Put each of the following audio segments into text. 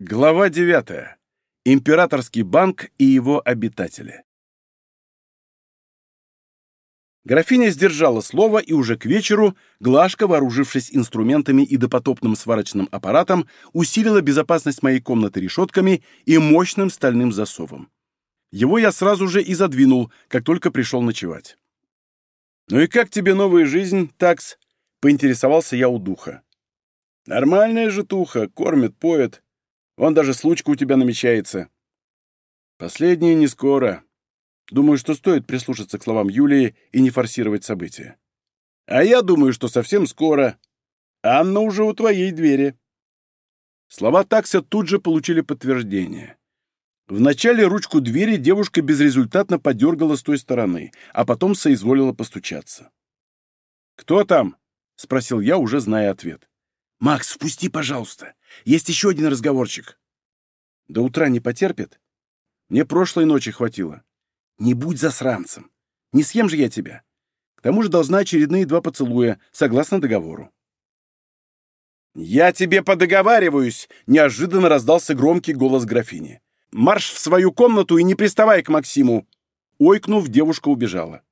Глава 9. Императорский банк и его обитатели. Графиня сдержала слово, и уже к вечеру Глашка, вооружившись инструментами и допотопным сварочным аппаратом, усилила безопасность моей комнаты решетками и мощным стальным засовом. Его я сразу же и задвинул, как только пришел ночевать. «Ну и как тебе новая жизнь, такс?» — поинтересовался я у духа. «Нормальная же туха, кормит, поет». Вон даже случка у тебя намечается. Последнее не скоро. Думаю, что стоит прислушаться к словам Юлии и не форсировать события. А я думаю, что совсем скоро. Анна уже у твоей двери. Слова такса тут же получили подтверждение. Вначале ручку двери девушка безрезультатно подергала с той стороны, а потом соизволила постучаться. «Кто там?» — спросил я, уже зная ответ. «Макс, впусти, пожалуйста. Есть еще один разговорчик». «До утра не потерпит? Мне прошлой ночи хватило. Не будь засранцем. Не съем же я тебя. К тому же должна очередные два поцелуя, согласно договору». «Я тебе подоговариваюсь!» — неожиданно раздался громкий голос графини. «Марш в свою комнату и не приставай к Максиму!» Ойкнув, девушка убежала.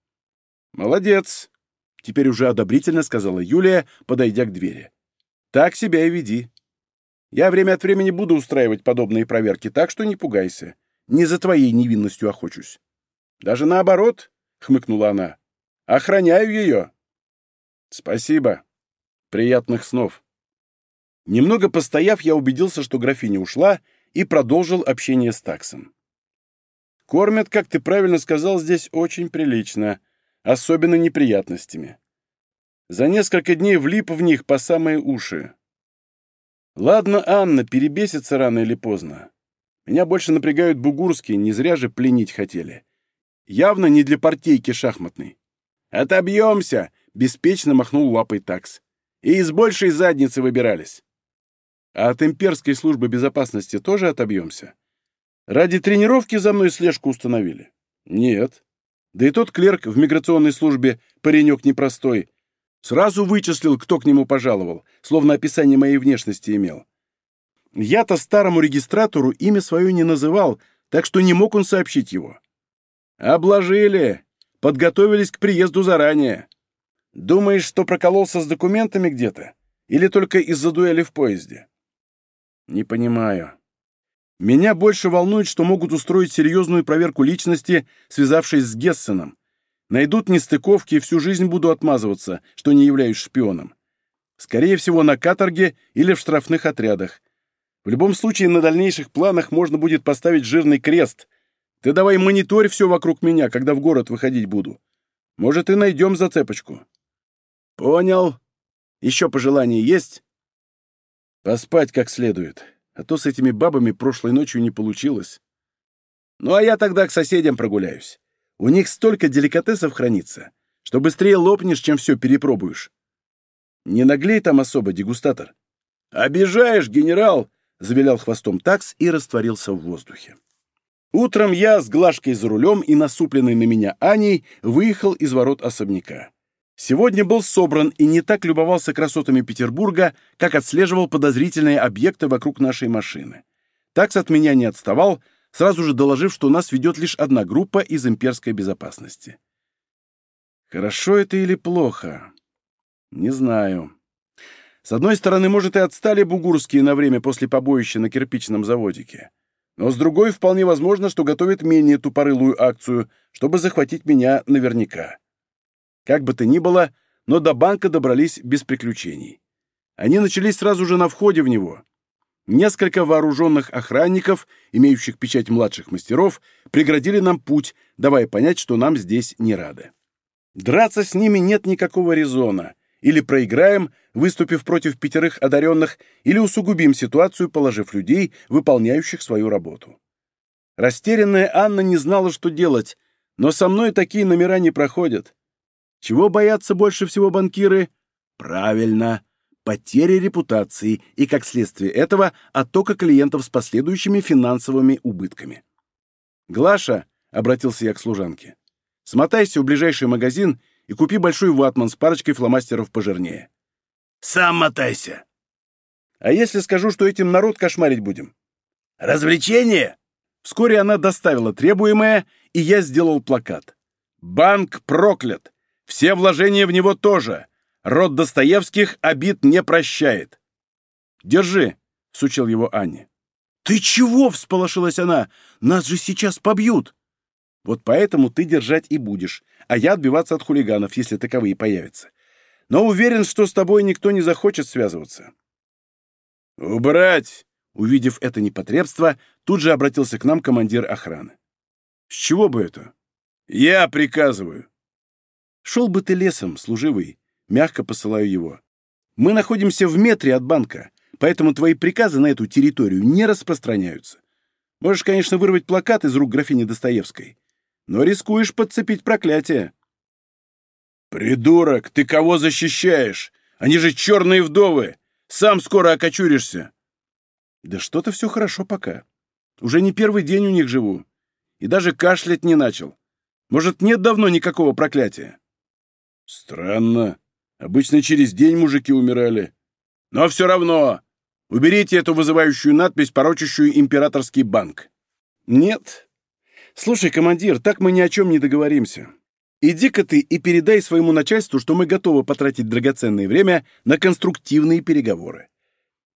«Молодец!» — теперь уже одобрительно сказала Юлия, подойдя к двери. Так себя и веди. Я время от времени буду устраивать подобные проверки, так что не пугайся. Не за твоей невинностью охочусь. Даже наоборот, — хмыкнула она. Охраняю ее. Спасибо. Приятных снов. Немного постояв, я убедился, что графиня ушла, и продолжил общение с таксом. Кормят, как ты правильно сказал, здесь очень прилично, особенно неприятностями. За несколько дней влип в них по самые уши. Ладно, Анна, перебесится рано или поздно. Меня больше напрягают бугурские, не зря же пленить хотели. Явно не для партейки шахматной. «Отобьемся!» — беспечно махнул лапой такс. «И из большей задницы выбирались». А от имперской службы безопасности тоже отобьемся? Ради тренировки за мной слежку установили? Нет. Да и тот клерк в миграционной службе, паренек непростой, Сразу вычислил, кто к нему пожаловал, словно описание моей внешности имел. Я-то старому регистратору имя свое не называл, так что не мог он сообщить его. Обложили. Подготовились к приезду заранее. Думаешь, что прокололся с документами где-то? Или только из-за дуэли в поезде? Не понимаю. Меня больше волнует, что могут устроить серьезную проверку личности, связавшись с Гессеном, Найдут нестыковки и всю жизнь буду отмазываться, что не являюсь шпионом. Скорее всего, на каторге или в штрафных отрядах. В любом случае, на дальнейших планах можно будет поставить жирный крест. Ты давай мониторь все вокруг меня, когда в город выходить буду. Может, и найдем зацепочку. Понял. Еще пожелания есть? Поспать как следует, а то с этими бабами прошлой ночью не получилось. Ну, а я тогда к соседям прогуляюсь. У них столько деликатесов хранится, что быстрее лопнешь, чем все перепробуешь. Не наглей там особо, дегустатор. «Обижаешь, генерал!» — завилял хвостом такс и растворился в воздухе. Утром я с Глажкой за рулем и насупленной на меня Аней выехал из ворот особняка. Сегодня был собран и не так любовался красотами Петербурга, как отслеживал подозрительные объекты вокруг нашей машины. Такс от меня не отставал, сразу же доложив, что нас ведет лишь одна группа из имперской безопасности. Хорошо это или плохо? Не знаю. С одной стороны, может, и отстали бугурские на время после побоища на кирпичном заводике. Но с другой, вполне возможно, что готовят менее тупорылую акцию, чтобы захватить меня наверняка. Как бы то ни было, но до банка добрались без приключений. Они начались сразу же на входе в него — Несколько вооруженных охранников, имеющих печать младших мастеров, преградили нам путь, давая понять, что нам здесь не рады. Драться с ними нет никакого резона. Или проиграем, выступив против пятерых одаренных, или усугубим ситуацию, положив людей, выполняющих свою работу. Растерянная Анна не знала, что делать, но со мной такие номера не проходят. Чего боятся больше всего банкиры? Правильно, потери репутации и, как следствие этого, оттока клиентов с последующими финансовыми убытками. «Глаша», — обратился я к служанке, — «смотайся в ближайший магазин и купи большой ватман с парочкой фломастеров пожирнее». «Сам мотайся!» «А если скажу, что этим народ кошмарить будем? Развлечение? Вскоре она доставила требуемое, и я сделал плакат. Банк проклят. Все вложения в него тоже. Род Достоевских обид не прощает. Держи, сучил его Анне. «Ты чего?» — всполошилась она. «Нас же сейчас побьют!» «Вот поэтому ты держать и будешь, а я отбиваться от хулиганов, если таковые появятся. Но уверен, что с тобой никто не захочет связываться». «Убрать!» — увидев это непотребство, тут же обратился к нам командир охраны. «С чего бы это?» «Я приказываю». «Шел бы ты лесом, служивый», — мягко посылаю его. «Мы находимся в метре от банка. Поэтому твои приказы на эту территорию не распространяются. Можешь, конечно, вырвать плакат из рук графини Достоевской, но рискуешь подцепить проклятие. «Придурок, ты кого защищаешь? Они же черные вдовы! Сам скоро окочуришься!» «Да что-то все хорошо пока. Уже не первый день у них живу. И даже кашлять не начал. Может, нет давно никакого проклятия?» «Странно. Обычно через день мужики умирали. Но все равно Уберите эту вызывающую надпись, порочащую императорский банк». «Нет. Слушай, командир, так мы ни о чем не договоримся. Иди-ка ты и передай своему начальству, что мы готовы потратить драгоценное время на конструктивные переговоры.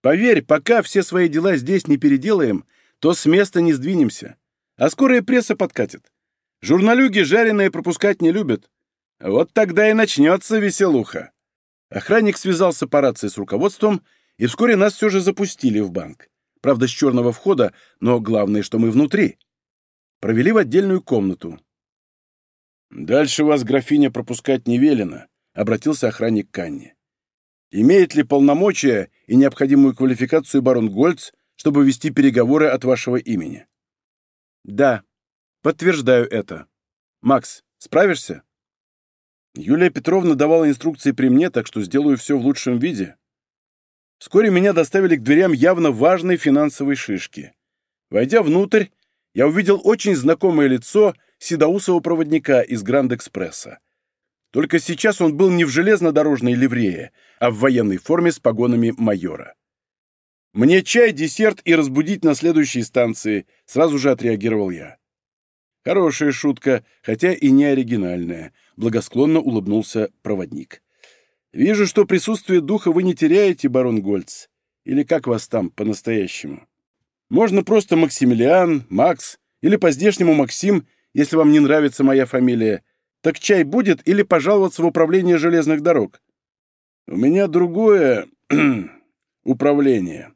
Поверь, пока все свои дела здесь не переделаем, то с места не сдвинемся. А скорая пресса подкатит. Журналюги жареные пропускать не любят. Вот тогда и начнется веселуха». Охранник связался по рации с руководством и вскоре нас все же запустили в банк. Правда, с черного входа, но главное, что мы внутри. Провели в отдельную комнату. «Дальше вас, графиня, пропускать не велено», — обратился охранник к Анне. «Имеет ли полномочия и необходимую квалификацию барон Гольц, чтобы вести переговоры от вашего имени?» «Да, подтверждаю это. Макс, справишься?» Юлия Петровна давала инструкции при мне, так что сделаю все в лучшем виде. Вскоре меня доставили к дверям явно важной финансовой шишки. Войдя внутрь, я увидел очень знакомое лицо седоусого проводника из Гранд-экспресса. Только сейчас он был не в железнодорожной ливрее, а в военной форме с погонами майора. «Мне чай, десерт и разбудить на следующей станции», — сразу же отреагировал я. Хорошая шутка, хотя и не оригинальная, благосклонно улыбнулся проводник. Вижу, что присутствие духа вы не теряете, барон Гольц. Или как вас там по-настоящему? Можно просто Максимилиан, Макс, или по-здешнему Максим, если вам не нравится моя фамилия. Так чай будет или пожаловаться в управление железных дорог? У меня другое управление.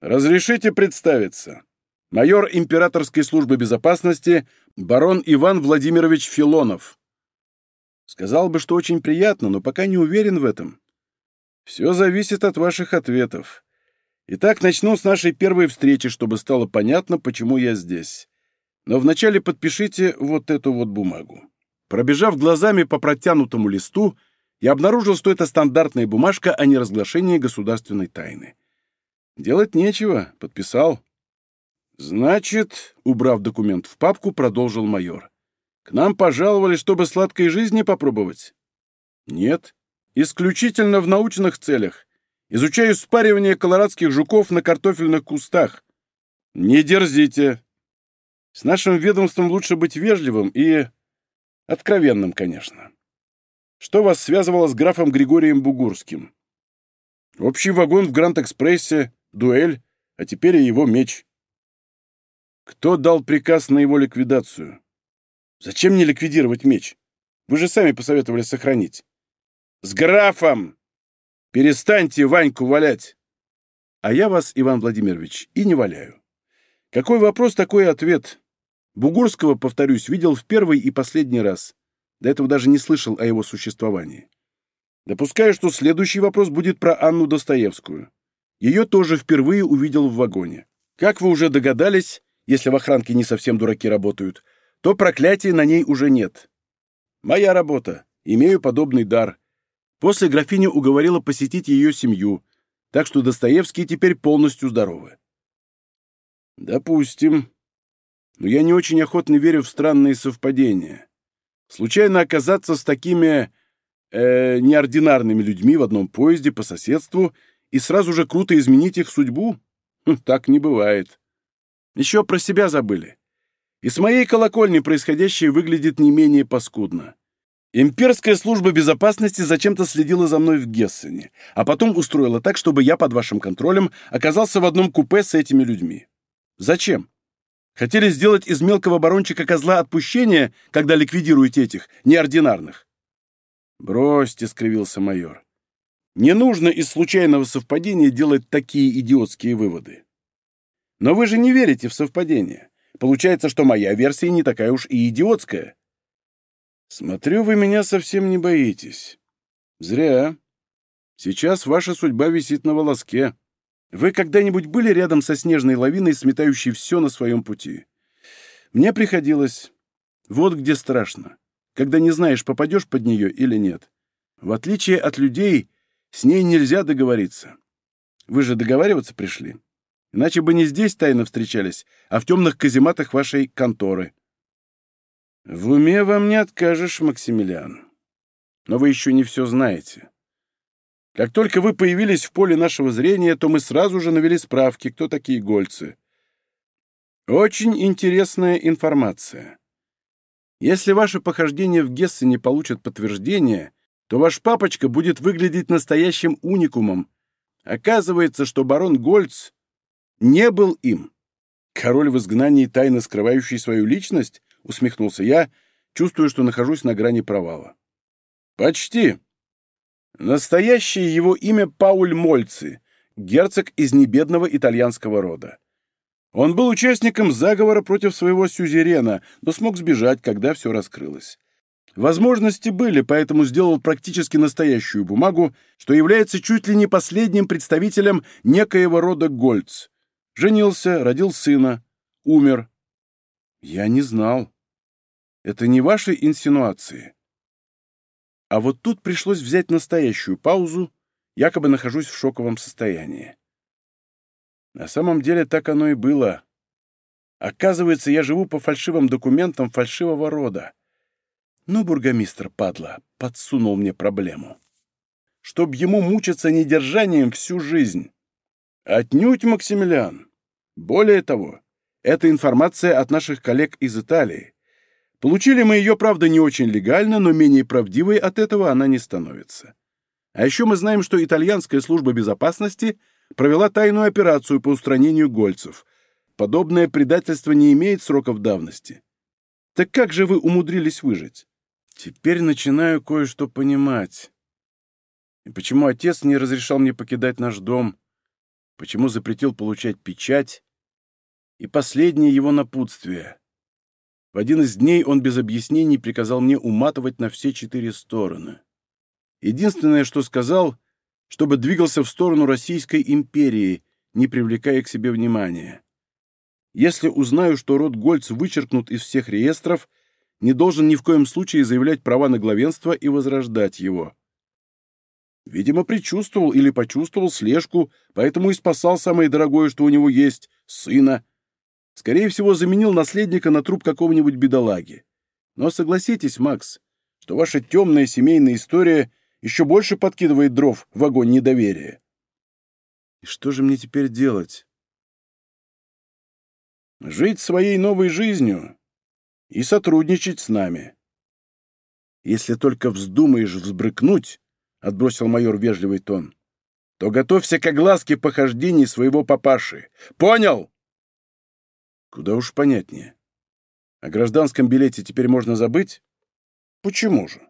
Разрешите представиться. Майор императорской службы безопасности барон Иван Владимирович Филонов. Сказал бы, что очень приятно, но пока не уверен в этом. Все зависит от ваших ответов. Итак, начну с нашей первой встречи, чтобы стало понятно, почему я здесь. Но вначале подпишите вот эту вот бумагу. Пробежав глазами по протянутому листу, я обнаружил, что это стандартная бумажка о неразглашении государственной тайны. Делать нечего, подписал. Значит, убрав документ в папку, продолжил майор. К нам пожаловали, чтобы сладкой жизни попробовать? Нет. Исключительно в научных целях. Изучаю спаривание колорадских жуков на картофельных кустах. Не дерзите. С нашим ведомством лучше быть вежливым и... откровенным, конечно. Что вас связывало с графом Григорием Бугурским? Общий вагон в Гранд-экспрессе, дуэль, а теперь и его меч. Кто дал приказ на его ликвидацию? Зачем мне ликвидировать меч? Вы же сами посоветовали сохранить. С графом! Перестаньте Ваньку валять! А я вас, Иван Владимирович, и не валяю. Какой вопрос, такой ответ. Бугурского, повторюсь, видел в первый и последний раз. До этого даже не слышал о его существовании. Допускаю, что следующий вопрос будет про Анну Достоевскую. Ее тоже впервые увидел в вагоне. Как вы уже догадались, если в охранке не совсем дураки работают, то проклятия на ней уже нет. Моя работа. Имею подобный дар. После графиня уговорила посетить ее семью, так что Достоевские теперь полностью здоровы. Допустим. Но я не очень охотно верю в странные совпадения. Случайно оказаться с такими э, неординарными людьми в одном поезде по соседству и сразу же круто изменить их судьбу? Хм, так не бывает. Еще про себя забыли. И с моей колокольни происходящее выглядит не менее паскудно. Имперская служба безопасности зачем-то следила за мной в Гессене, а потом устроила так, чтобы я под вашим контролем оказался в одном купе с этими людьми. Зачем? Хотели сделать из мелкого барончика козла отпущения, когда ликвидируете этих, неординарных? Бросьте, — скривился майор. Не нужно из случайного совпадения делать такие идиотские выводы. Но вы же не верите в совпадение. Получается, что моя версия не такая уж и идиотская. Смотрю, вы меня совсем не боитесь. Зря. Сейчас ваша судьба висит на волоске. Вы когда-нибудь были рядом со снежной лавиной, сметающей все на своем пути? Мне приходилось. Вот где страшно. Когда не знаешь, попадешь под нее или нет. В отличие от людей, с ней нельзя договориться. Вы же договариваться пришли. Иначе бы не здесь тайно встречались, а в темных казематах вашей конторы. В уме вам не откажешь, Максимилиан. Но вы еще не все знаете. Как только вы появились в поле нашего зрения, то мы сразу же навели справки, кто такие гольцы. Очень интересная информация. Если ваши похождения в Гессене получат подтверждение, то ваш папочка будет выглядеть настоящим уникумом. Оказывается, что барон Гольц не был им. Король в изгнании, тайно скрывающий свою личность, усмехнулся я, чувствуя, что нахожусь на грани провала. Почти. Настоящее его имя Пауль Мольци, герцог из небедного итальянского рода. Он был участником заговора против своего сюзерена, но смог сбежать, когда все раскрылось. Возможности были, поэтому сделал практически настоящую бумагу, что является чуть ли не последним представителем некоего рода Гольц. Женился, родил сына, умер. Я не знал. Это не ваши инсинуации. А вот тут пришлось взять настоящую паузу, якобы нахожусь в шоковом состоянии. На самом деле так оно и было. Оказывается, я живу по фальшивым документам фальшивого рода. Ну, бургомистр, падла, подсунул мне проблему. Чтоб ему мучиться недержанием всю жизнь. Отнюдь, Максимилиан. Более того, это информация от наших коллег из Италии. Получили мы ее, правда, не очень легально, но менее правдивой от этого она не становится. А еще мы знаем, что итальянская служба безопасности провела тайную операцию по устранению гольцев. Подобное предательство не имеет сроков давности. Так как же вы умудрились выжить? Теперь начинаю кое-что понимать. И почему отец не разрешал мне покидать наш дом? Почему запретил получать печать? И последнее его напутствие. В один из дней он без объяснений приказал мне уматывать на все четыре стороны. Единственное, что сказал, чтобы двигался в сторону Российской империи, не привлекая к себе внимания. Если узнаю, что род Гольц вычеркнут из всех реестров, не должен ни в коем случае заявлять права на главенство и возрождать его. Видимо, предчувствовал или почувствовал слежку, поэтому и спасал самое дорогое, что у него есть — сына. Скорее всего, заменил наследника на труп какого-нибудь бедолаги. Но согласитесь, Макс, что ваша темная семейная история еще больше подкидывает дров в огонь недоверия. И что же мне теперь делать? Жить своей новой жизнью и сотрудничать с нами. Если только вздумаешь взбрыкнуть, — отбросил майор вежливый тон, — то готовься к огласке похождений своего папаши. Понял? Куда уж понятнее. О гражданском билете теперь можно забыть? Почему же?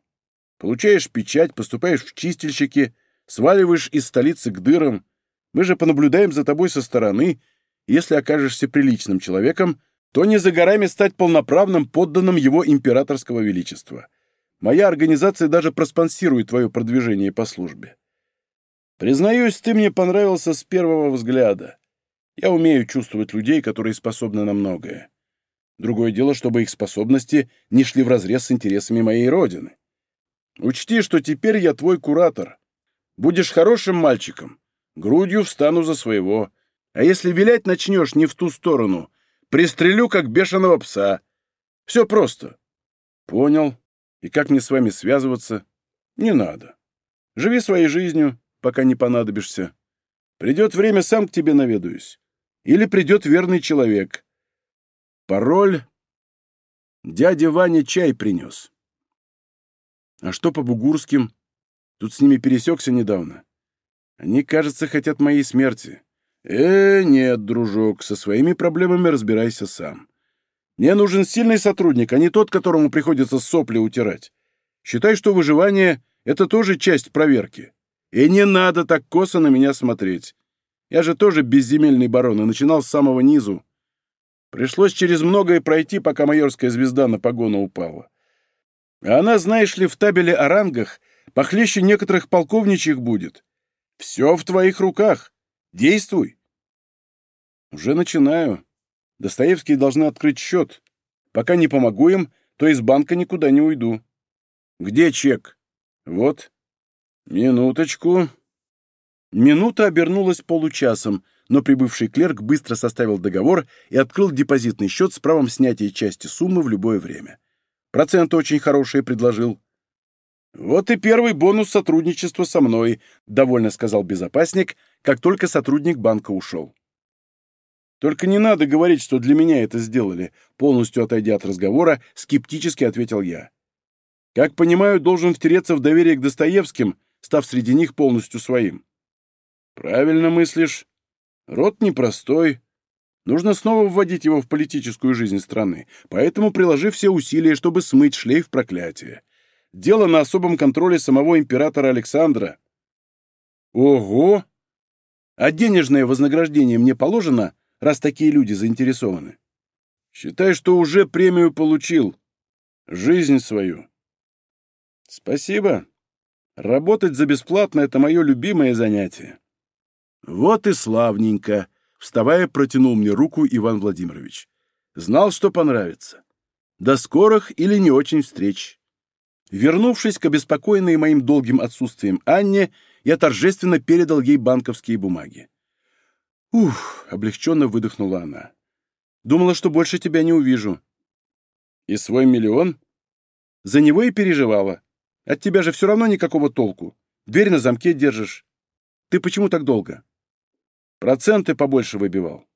Получаешь печать, поступаешь в чистильщики, сваливаешь из столицы к дырам. Мы же понаблюдаем за тобой со стороны. Если окажешься приличным человеком, то не за горами стать полноправным подданным его императорского величества. Моя организация даже проспонсирует твое продвижение по службе. Признаюсь, ты мне понравился с первого взгляда. Я умею чувствовать людей, которые способны на многое. Другое дело, чтобы их способности не шли вразрез с интересами моей родины. Учти, что теперь я твой куратор. Будешь хорошим мальчиком, грудью встану за своего. А если вилять начнешь не в ту сторону, пристрелю, как бешеного пса. Все просто. Понял. И как мне с вами связываться? Не надо. Живи своей жизнью, пока не понадобишься. Придет время, сам к тебе наведаюсь. Или придет верный человек. Пароль. Дядя Ваня чай принес. А что по бугурским? Тут с ними пересекся недавно. Они, кажется, хотят моей смерти. Э, нет, дружок, со своими проблемами разбирайся сам. Мне нужен сильный сотрудник, а не тот, которому приходится сопли утирать. Считай, что выживание — это тоже часть проверки. И не надо так косо на меня смотреть. Я же тоже безземельный барон и начинал с самого низу. Пришлось через многое пройти, пока майорская звезда на погону упала. А она, знаешь ли, в табеле о рангах похлеще некоторых полковничьих будет. Все в твоих руках. Действуй. Уже начинаю. Достоевские должны открыть счет. Пока не помогу им, то из банка никуда не уйду. Где чек? Вот. Минуточку. Минута обернулась получасом, но прибывший клерк быстро составил договор и открыл депозитный счет с правом снятия части суммы в любое время. Проценты очень хорошие предложил. «Вот и первый бонус сотрудничества со мной», — довольно сказал безопасник, как только сотрудник банка ушел. «Только не надо говорить, что для меня это сделали», — полностью отойдя от разговора, скептически ответил я. «Как понимаю, должен втереться в доверие к Достоевским, став среди них полностью своим». «Правильно мыслишь. Род непростой. Нужно снова вводить его в политическую жизнь страны, поэтому приложи все усилия, чтобы смыть шлейф проклятия. Дело на особом контроле самого императора Александра». «Ого! А денежное вознаграждение мне положено, раз такие люди заинтересованы?» «Считай, что уже премию получил. Жизнь свою». «Спасибо. Работать за бесплатно — это мое любимое занятие». «Вот и славненько!» — вставая, протянул мне руку Иван Владимирович. «Знал, что понравится. До скорых или не очень встреч». Вернувшись к обеспокоенной моим долгим отсутствием Анне, я торжественно передал ей банковские бумаги. «Ух!» — облегченно выдохнула она. «Думала, что больше тебя не увижу». «И свой миллион?» «За него и переживала. От тебя же все равно никакого толку. Дверь на замке держишь. Ты почему так долго?» Проценты побольше выбивал.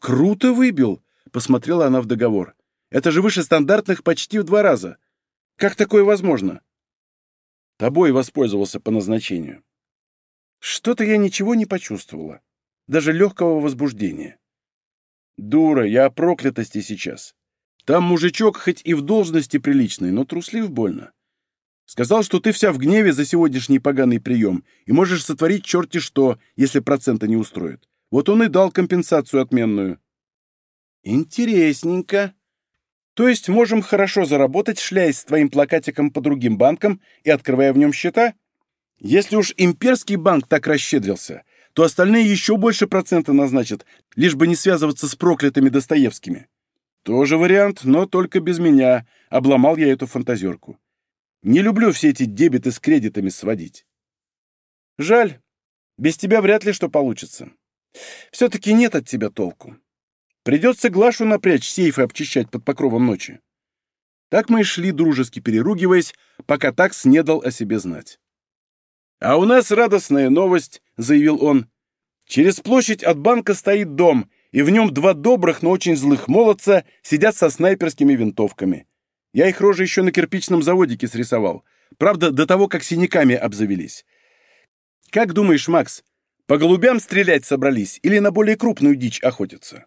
«Круто выбил!» — посмотрела она в договор. «Это же выше стандартных почти в два раза. Как такое возможно?» Тобой воспользовался по назначению. Что-то я ничего не почувствовала. Даже легкого возбуждения. Дура, я о проклятости сейчас. Там мужичок хоть и в должности приличный, но труслив больно. Сказал, что ты вся в гневе за сегодняшний поганый прием и можешь сотворить черти что, если процента не устроит. Вот он и дал компенсацию отменную. Интересненько. То есть можем хорошо заработать, шляясь с твоим плакатиком по другим банкам и открывая в нем счета? Если уж имперский банк так расщедрился, то остальные еще больше процента назначат, лишь бы не связываться с проклятыми Достоевскими. Тоже вариант, но только без меня. Обломал я эту фантазерку. Не люблю все эти дебеты с кредитами сводить. Жаль. Без тебя вряд ли что получится. Все-таки нет от тебя толку. Придется Глашу напрячь, сейфы обчищать под покровом ночи. Так мы и шли, дружески переругиваясь, пока такс не дал о себе знать. «А у нас радостная новость», — заявил он. «Через площадь от банка стоит дом, и в нем два добрых, но очень злых молодца сидят со снайперскими винтовками. Я их рожи еще на кирпичном заводике срисовал. Правда, до того, как синяками обзавелись. Как думаешь, Макс, по голубям стрелять собрались или на более крупную дичь охотятся?